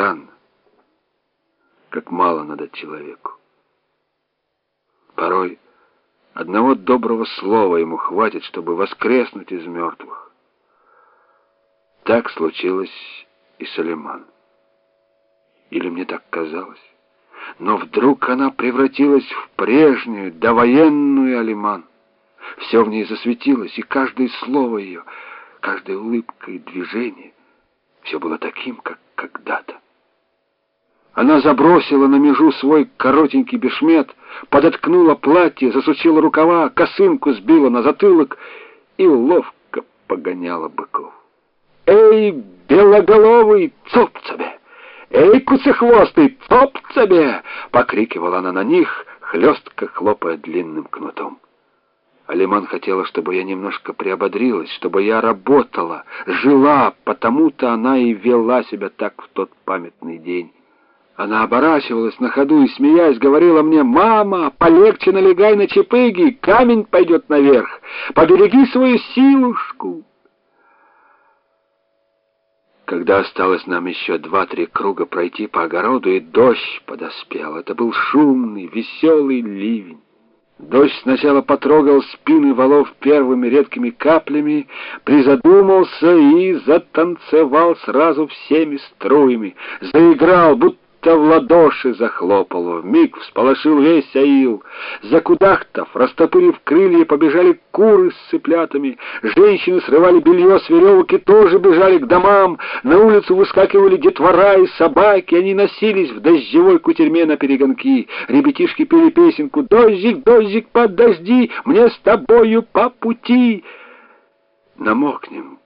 Странно, как мало надо человеку. Порой одного доброго слова ему хватит, чтобы воскреснуть из мертвых. Так случилось и с Алиман. Или мне так казалось? Но вдруг она превратилась в прежнюю, довоенную Алиман. Все в ней засветилось, и каждое слово ее, каждая улыбка и движение, все было таким, как когда-то. Она забросила на межу свой коротенький бешмет, подоткнула платье, засучила рукава, косынку сбила на затылок и ловко погоняла быков. «Эй, белоголовый, цоп тебе! Эй, куцехвостый, цоп тебе!» — покрикивала она на них, хлестко хлопая длинным кнутом. Алиман хотела, чтобы я немножко приободрилась, чтобы я работала, жила, потому-то она и вела себя так в тот памятный день. Она оборачивалась на ходу и, смеясь, говорила мне, «Мама, полегче налегай на чепыги, камень пойдет наверх, побереги свою силушку». Когда осталось нам еще два-три круга пройти по огороду, и дождь подоспел, это был шумный, веселый ливень. Дождь сначала потрогал спины валов первыми редкими каплями, призадумался и затанцевал сразу всеми струями, заиграл, будто будто в ладоши захлопало. Миг всполошил весь аил. Закудахтав, растопырив крылья, побежали куры с цыплятами. Женщины срывали белье с веревок и тоже бежали к домам. На улицу выскакивали детвора и собаки. Они носились в дождевой кутерьме на перегонки. Ребятишки пели песенку «Дождик, дождик, подожди, мне с тобою по пути». «Намокнем.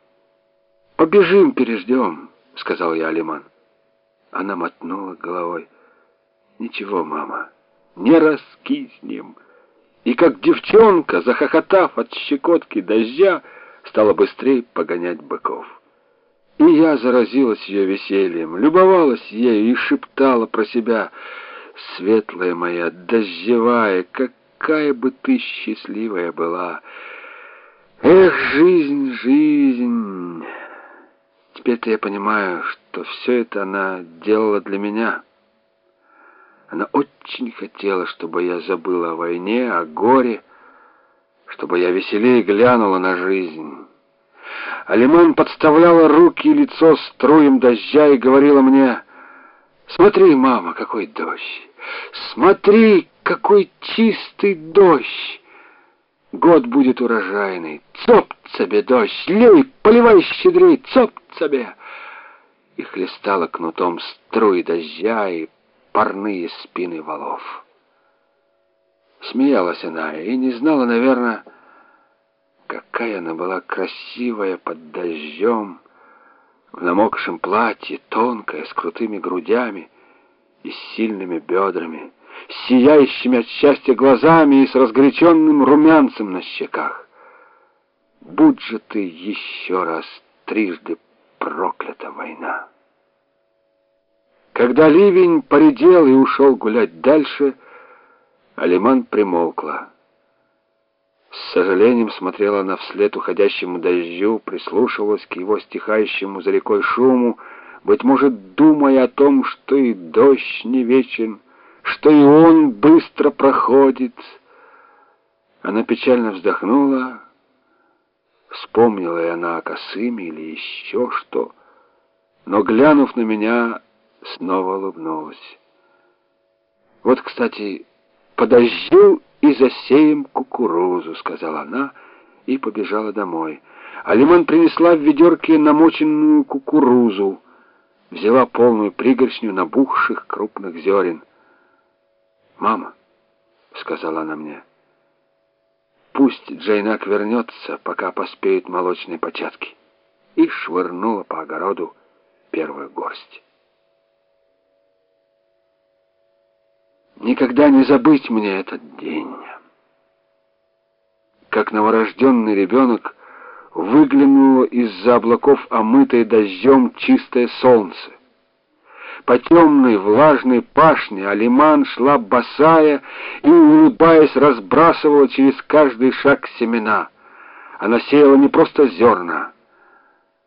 Побежим, переждем», — сказал я Алиман. Она мотнула головой. «Ничего, мама, не раскиснем». И как девчонка, захохотав от щекотки дождя, стала быстрее погонять быков. И я заразилась ее весельем, любовалась ею и шептала про себя «Светлая моя, дождевая, какая бы ты счастливая была!» Эх, жизнь, жизнь! Теперь-то я понимаю, что все это она делала для меня. Она очень хотела, чтобы я забыла о войне, о горе, чтобы я веселее глянула на жизнь. Алиман подставляла руки и лицо струем дождя и говорила мне, «Смотри, мама, какой дождь! Смотри, какой чистый дождь! Год будет урожайный. Цоп тебе, дождь, лей, поливай щедрей, цоп тебе!» И хлестала кнутом струи дождя и парные спины валов. Смеялась она и не знала, наверное, какая она была красивая под дождем, в намокшем платье, тонкая, с крутыми грудями и сильными бедрами, с сияющими от счастья глазами и с разгоряченным румянцем на щеках. Будь же ты еще раз трижды проклята война. Когда ливень поредел и ушел гулять дальше, Алиман примолкла. С сожалением смотрела она вслед уходящему дождю, прислушивалась к его стихающему за рекой шуму, быть может, думая о том, что и дождь не вечен, что и он быстро проходит. Она печально вздохнула, вспомнила и она о Косыме или еще что, но, глянув на меня, снова улыбнулась. «Вот, кстати, подождю и засеем кукурузу», — сказала она и побежала домой. Алиман принесла в ведерке намоченную кукурузу, взяла полную пригоршню набухших крупных зерен. «Мама», — сказала она мне, — «пусть Джейнак вернется, пока поспеют молочные початки», и швырнула по огороду первую горсть. Никогда не забыть мне этот день. Как новорожденный ребенок выглянуло из-за облаков омытое дождем чистое солнце. По темной влажной пашне Алиман шла босая и, улыбаясь, разбрасывала через каждый шаг семена. Она сеяла не просто зерна,